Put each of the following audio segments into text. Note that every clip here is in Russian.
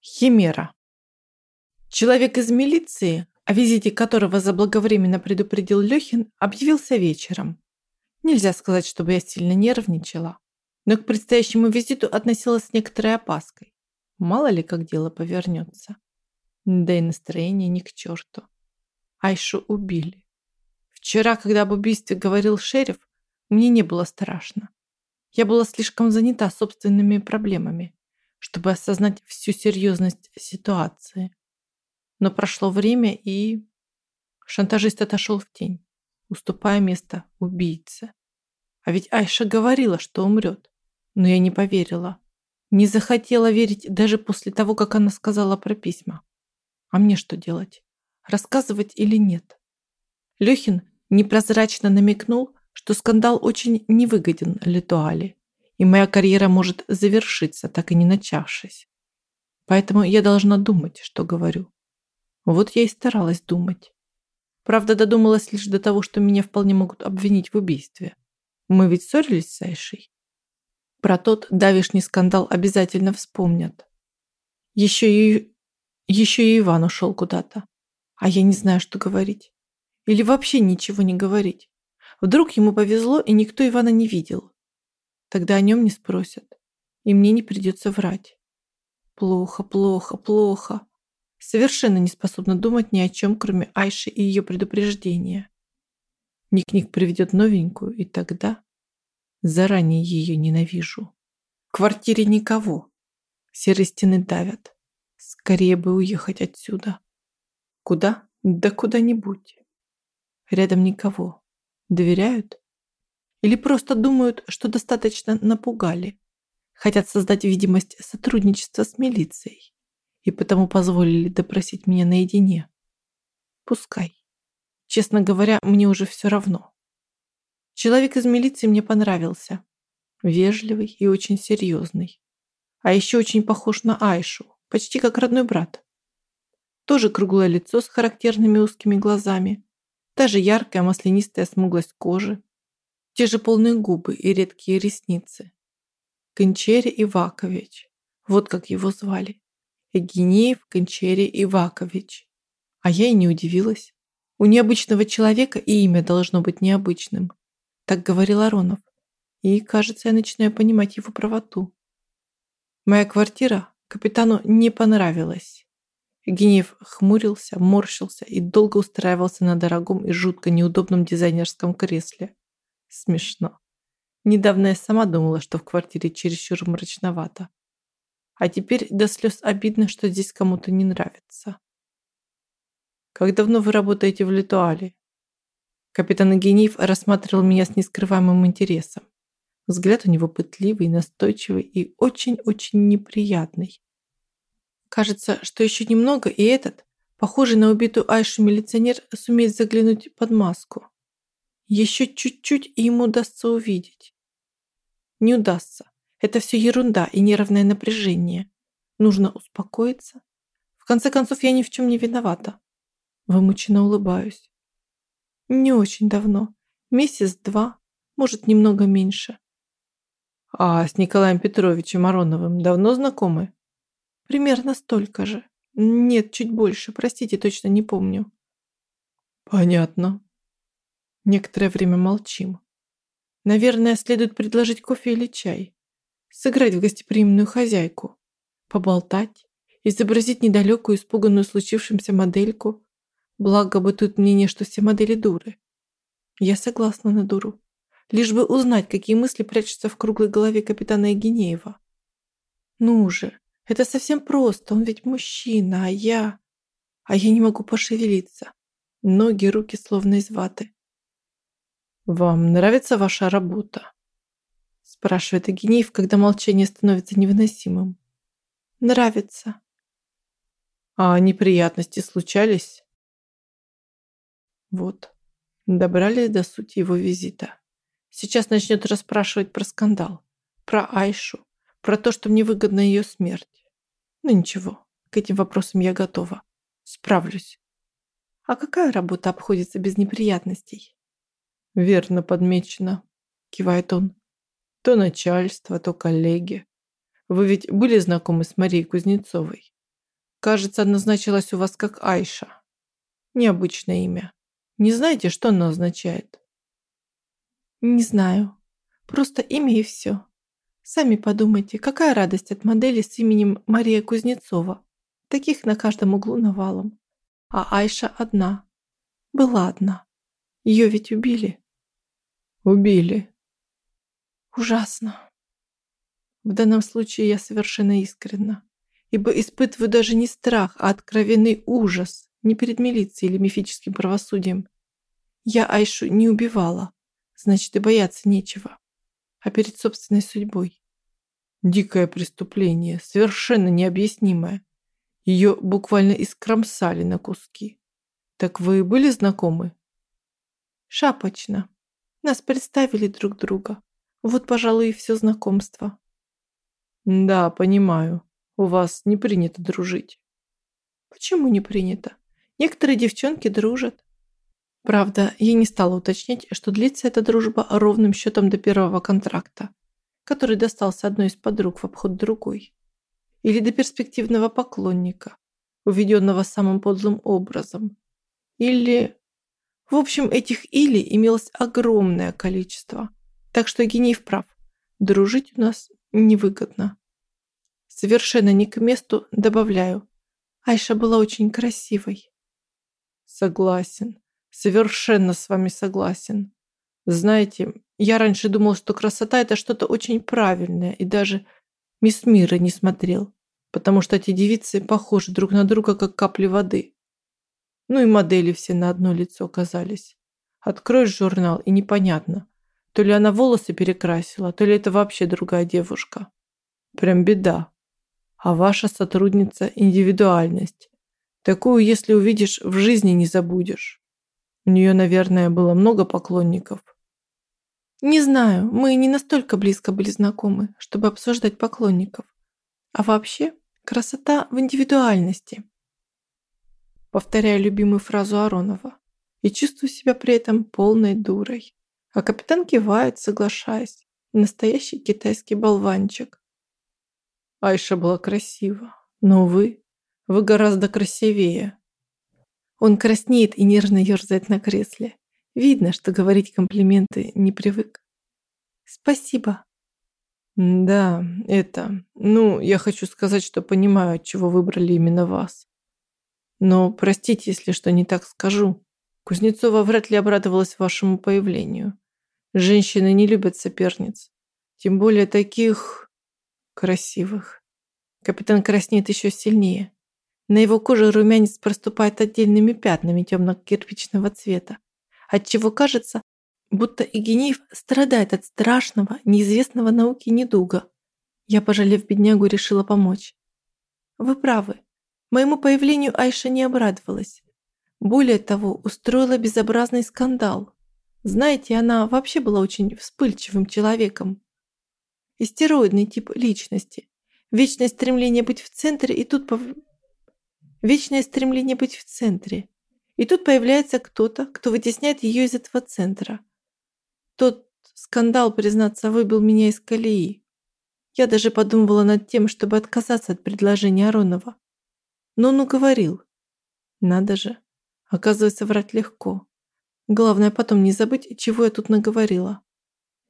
Химера. Человек из милиции, о визите которого заблаговременно предупредил Лёхин, объявился вечером. Нельзя сказать, чтобы я сильно нервничала, но к предстоящему визиту относилась с некоторой опаской. Мало ли, как дело повернется. Да и настроение ни к черту. Айшу убили. Вчера, когда об убийстве говорил шериф, мне не было страшно. Я была слишком занята собственными проблемами чтобы осознать всю серьезность ситуации. Но прошло время, и шантажист отошел в тень, уступая место убийце. А ведь Айша говорила, что умрет, но я не поверила. Не захотела верить даже после того, как она сказала про письма. А мне что делать? Рассказывать или нет? Лёхин непрозрачно намекнул, что скандал очень невыгоден Литуале и моя карьера может завершиться, так и не начавшись. Поэтому я должна думать, что говорю. Вот я и старалась думать. Правда, додумалась лишь до того, что меня вполне могут обвинить в убийстве. Мы ведь ссорились с Айшей. Про тот давишний скандал обязательно вспомнят. Еще и... Еще и Иван ушел куда-то. А я не знаю, что говорить. Или вообще ничего не говорить. Вдруг ему повезло, и никто Ивана не видел. Тогда о нем не спросят. И мне не придется врать. Плохо, плохо, плохо. Совершенно не способна думать ни о чем, кроме Айши и ее предупреждения. Ник-Ник приведет новенькую, и тогда заранее ее ненавижу. В квартире никого. Серые стены давят. Скорее бы уехать отсюда. Куда? Да куда-нибудь. Рядом никого. Доверяют? Или просто думают, что достаточно напугали. Хотят создать видимость сотрудничества с милицией. И потому позволили допросить меня наедине. Пускай. Честно говоря, мне уже все равно. Человек из милиции мне понравился. Вежливый и очень серьезный. А еще очень похож на Айшу, почти как родной брат. Тоже круглое лицо с характерными узкими глазами. Та же яркая маслянистая смуглость кожи, те же полные губы и редкие ресницы. Кончери Ивакович. Вот как его звали. Евгениев Кончери Ивакович. А я и не удивилась. У необычного человека и имя должно быть необычным. Так говорил Аронов. И, кажется, я начинаю понимать его правоту. Моя квартира капитану не понравилась. Генеев хмурился, морщился и долго устраивался на дорогом и жутко неудобном дизайнерском кресле. Смешно. Недавно я сама думала, что в квартире чересчур мрачновато. А теперь до слез обидно, что здесь кому-то не нравится. Как давно вы работаете в Литуале? Капитан Агениев рассматривал меня с нескрываемым интересом. Взгляд у него пытливый, настойчивый и очень-очень неприятный. Кажется, что еще немного, и этот, похожий на убитую Айшу милиционер, сумеет заглянуть под маску. Еще чуть-чуть, и ему удастся увидеть. Не удастся. Это все ерунда и нервное напряжение. Нужно успокоиться. В конце концов, я ни в чем не виновата. Вымученно улыбаюсь. Не очень давно. Месяц-два, может, немного меньше. А с Николаем Петровичем Ароновым давно знакомы? Примерно столько же. Нет, чуть больше. Простите, точно не помню. Понятно. Некоторое время молчим. Наверное, следует предложить кофе или чай. Сыграть в гостеприимную хозяйку. Поболтать. Изобразить недалекую, испуганную случившимся модельку. Благо бытует мнение, что все модели дуры. Я согласна на дуру. Лишь бы узнать, какие мысли прячутся в круглой голове капитана Евгенеева. Ну же, это совсем просто, он ведь мужчина, а я... А я не могу пошевелиться. Ноги, руки словно из ваты. «Вам нравится ваша работа?» спрашивает Агинеев, когда молчание становится невыносимым. «Нравится». «А неприятности случались?» Вот, добрались до сути его визита. Сейчас начнет расспрашивать про скандал, про Айшу, про то, что мне выгодна ее смерть. Ну ничего, к этим вопросам я готова. Справлюсь. А какая работа обходится без неприятностей? Верно подмечено, кивает он. То начальство, то коллеги. Вы ведь были знакомы с Марией Кузнецовой? кажется, она значилась у вас как Айша. Необычное имя. Не знаете, что оно означает? Не знаю. Просто имя и все. Сами подумайте, какая радость от модели с именем Мария Кузнецова. Таких на каждом углу навалом. А Айша одна. Была одна. Ее ведь убили. Убили. Ужасно. В данном случае я совершенно искренна, ибо испытываю даже не страх, а откровенный ужас, не перед милицией или мифическим правосудием. Я Айшу не убивала, значит и бояться нечего, а перед собственной судьбой. Дикое преступление, совершенно необъяснимое. Ее буквально искромсали на куски. Так вы были знакомы? Шапочно. Нас представили друг друга. Вот, пожалуй, и все знакомство. Да, понимаю. У вас не принято дружить. Почему не принято? Некоторые девчонки дружат. Правда, я не стала уточнять, что длится эта дружба ровным счетом до первого контракта, который достался одной из подруг в обход другой. Или до перспективного поклонника, уведенного самым подлым образом. Или... В общем, этих «или» имелось огромное количество. Так что Генеев прав. Дружить у нас невыгодно. Совершенно не к месту добавляю. Айша была очень красивой. Согласен. Совершенно с вами согласен. Знаете, я раньше думал, что красота это что-то очень правильное, и даже мисс Мира не смотрел, потому что эти девицы похожи друг на друга, как капли воды. Ну и модели все на одно лицо оказались. Откроешь журнал, и непонятно, то ли она волосы перекрасила, то ли это вообще другая девушка. Прям беда. А ваша сотрудница – индивидуальность. Такую, если увидишь, в жизни не забудешь. У нее, наверное, было много поклонников. Не знаю, мы не настолько близко были знакомы, чтобы обсуждать поклонников. А вообще, красота в индивидуальности. Повторяю любимую фразу Аронова и чувствую себя при этом полной дурой. А капитан кивает, соглашаясь. Настоящий китайский болванчик. Айша была красива, но вы, вы гораздо красивее. Он краснеет и нервно ерзает на кресле. Видно, что говорить комплименты не привык. Спасибо. Да, это... Ну, я хочу сказать, что понимаю, от чего выбрали именно вас. Но простите, если что не так скажу. Кузнецова вряд ли обрадовалась вашему появлению. Женщины не любят соперниц. Тем более таких красивых. Капитан краснеет еще сильнее. На его коже румянец проступает отдельными пятнами темно-кирпичного цвета, отчего кажется, будто Игенеев страдает от страшного, неизвестного науке недуга. Я, пожалев беднягу, решила помочь. Вы правы. Моему появлению Айша не обрадовалась. Более того, устроила безобразный скандал. Знаете, она вообще была очень вспыльчивым человеком. Истероидный тип личности. Вечное стремление быть в центре, и тут... Пов... Вечное стремление быть в центре. И тут появляется кто-то, кто вытесняет ее из этого центра. Тот скандал, признаться, выбил меня из колеи. Я даже подумывала над тем, чтобы отказаться от предложения Аронова. Но он уговорил. Надо же. Оказывается, врать легко. Главное потом не забыть, чего я тут наговорила.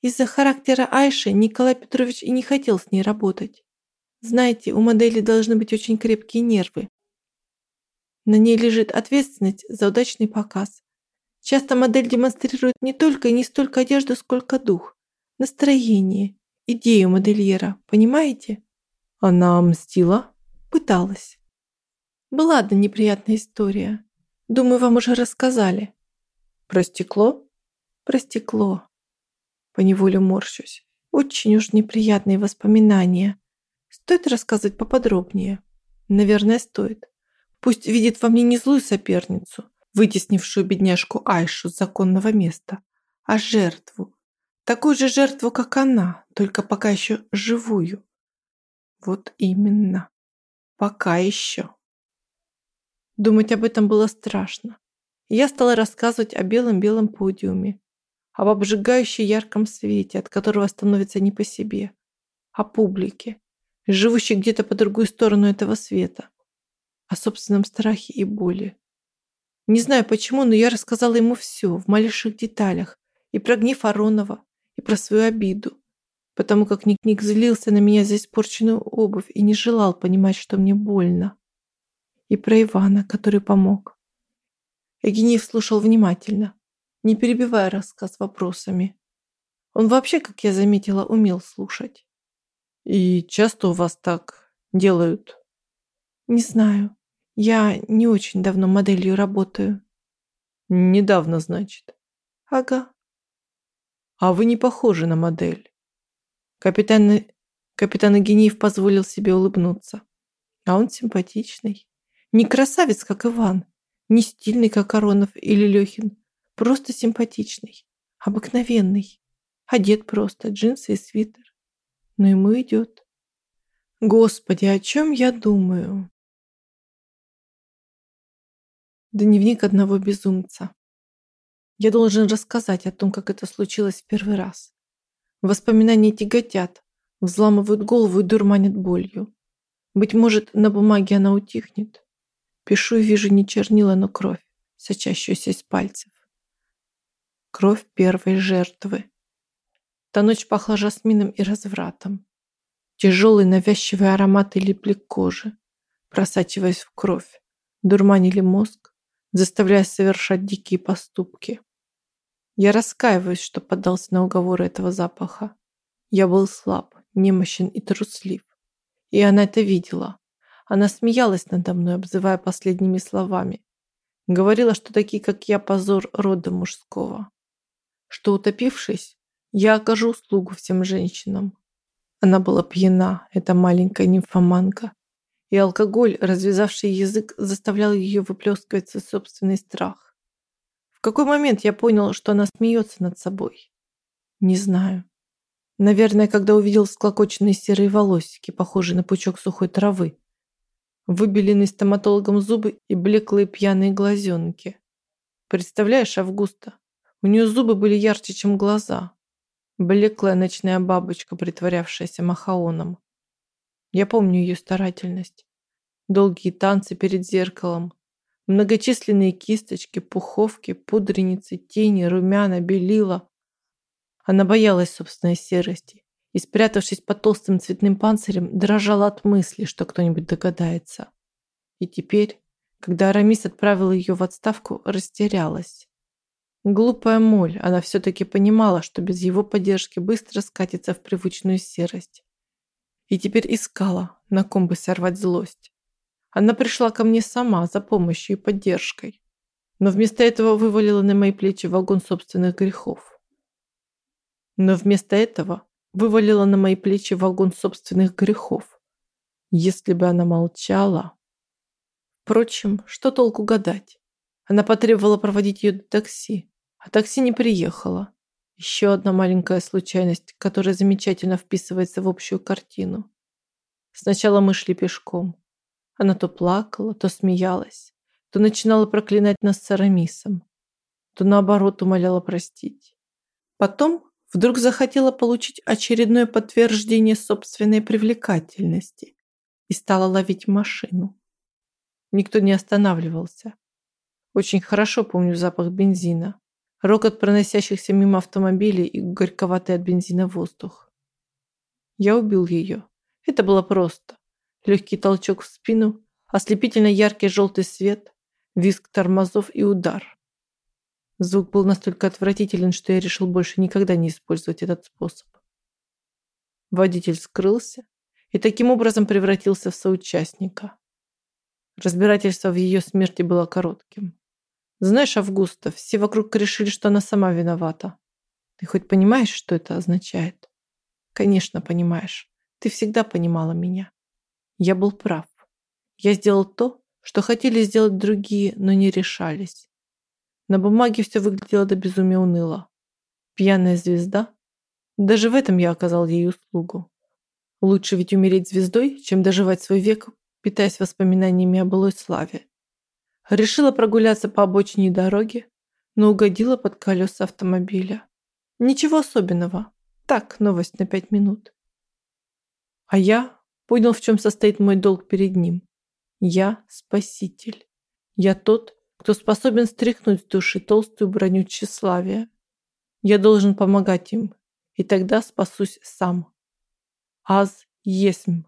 Из-за характера Айши Николай Петрович и не хотел с ней работать. Знаете, у модели должны быть очень крепкие нервы. На ней лежит ответственность за удачный показ. Часто модель демонстрирует не только и не столько одежду, сколько дух, настроение, идею модельера, понимаете? Она мстила? Пыталась. Была одна неприятная история. Думаю, вам уже рассказали. Про стекло? Про стекло. Поневоле морщусь. Очень уж неприятные воспоминания. Стоит рассказать поподробнее? Наверное, стоит. Пусть видит во мне не злую соперницу, вытеснившую бедняжку Айшу с законного места, а жертву. Такую же жертву, как она, только пока еще живую. Вот именно. Пока еще. Думать об этом было страшно я стала рассказывать о белом-белом подиуме, об обжигающем ярком свете, от которого становится не по себе, о публике, живущей где-то по другую сторону этого света. о собственном страхе и боли. Не знаю почему, но я рассказала ему все в малейших деталях. И про гнев Аронова, и про свою обиду. Потому как Ник-Ник злился на меня за испорченную обувь и не желал понимать, что мне больно. И про Ивана, который помог. Евгений слушал внимательно, не перебивая рассказ вопросами. Он вообще, как я заметила, умел слушать. «И часто у вас так делают?» «Не знаю. Я не очень давно моделью работаю». «Недавно, значит?» «Ага». «А вы не похожи на модель». Капитан, капитан Евгеньев позволил себе улыбнуться. А он симпатичный. Не красавец, как Иван, не стильный, как Аронов или Лехин. Просто симпатичный. Обыкновенный. Одет просто, джинсы и свитер. Но ему идет. Господи, о чем я думаю? Дневник одного безумца. Я должен рассказать о том, как это случилось в первый раз. Воспоминания тяготят, взламывают голову и дурманят болью. Быть может, на бумаге она утихнет. Пишу и вижу не чернила, но кровь, сочащуюся из пальцев. Кровь первой жертвы. Та ночь пахла жасмином и развратом. Тяжелые навязчивые ароматы липли к коже, просачиваясь в кровь, дурманили мозг, заставляя совершать дикие поступки. Я раскаиваюсь, что поддался на уговоры этого запаха. Я был слаб, немощен и труслив. И она это видела. Она смеялась надо мной, обзывая последними словами. Говорила, что такие, как я, позор рода мужского. Что, утопившись, я окажу услугу всем женщинам. Она была пьяна, эта маленькая нимфоманка. И алкоголь, развязавший язык, заставлял ее выплескивать свой собственный страх. В какой момент я понял, что она смеется над собой? Не знаю. Наверное, когда увидел склокоченные серые волосики, похожие на пучок сухой травы, выбеленные стоматологом зубы и блеклые пьяные глазенки. Представляешь, Августа, у нее зубы были ярче, чем глаза. Блеклая ночная бабочка, притворявшаяся махаоном. Я помню ее старательность. Долгие танцы перед зеркалом, многочисленные кисточки, пуховки, пудреницы, тени, румяна, белила. Она боялась собственной серости и, спрятавшись под толстым цветным панцирем, дрожала от мысли, что кто-нибудь догадается. И теперь, когда Арамис отправил ее в отставку, растерялась. Глупая моль, она все-таки понимала, что без его поддержки быстро скатится в привычную серость. И теперь искала, на ком бы сорвать злость. Она пришла ко мне сама за помощью и поддержкой, но вместо этого вывалила на мои плечи вагон собственных грехов. Но вместо этого вывалила на мои плечи вагон собственных грехов. Если бы она молчала... Впрочем, что толку гадать? Она потребовала проводить ее до такси, а такси не приехало. Еще одна маленькая случайность, которая замечательно вписывается в общую картину. Сначала мы шли пешком. Она то плакала, то смеялась, то начинала проклинать нас с Арамисом, то наоборот умоляла простить. Потом Вдруг захотела получить очередное подтверждение собственной привлекательности и стала ловить машину. Никто не останавливался. Очень хорошо помню запах бензина, рокот проносящихся мимо автомобилей и горьковатый от бензина воздух. Я убил ее. Это было просто. Легкий толчок в спину, ослепительно яркий желтый свет, визг тормозов и удар. Звук был настолько отвратителен, что я решил больше никогда не использовать этот способ. Водитель скрылся и таким образом превратился в соучастника. Разбирательство в ее смерти было коротким. Знаешь, Августа, все вокруг решили, что она сама виновата. Ты хоть понимаешь, что это означает? Конечно, понимаешь. Ты всегда понимала меня. Я был прав. Я сделал то, что хотели сделать другие, но не решались. На бумаге все выглядело до безумия уныло. Пьяная звезда? Даже в этом я оказал ей услугу. Лучше ведь умереть звездой, чем доживать свой век, питаясь воспоминаниями о былой славе. Решила прогуляться по обочине дороги, но угодила под колеса автомобиля. Ничего особенного. Так, новость на пять минут. А я понял, в чем состоит мой долг перед ним. Я спаситель. Я тот, кто способен стряхнуть с души толстую броню тщеславия. Я должен помогать им, и тогда спасусь сам. Аз есмь.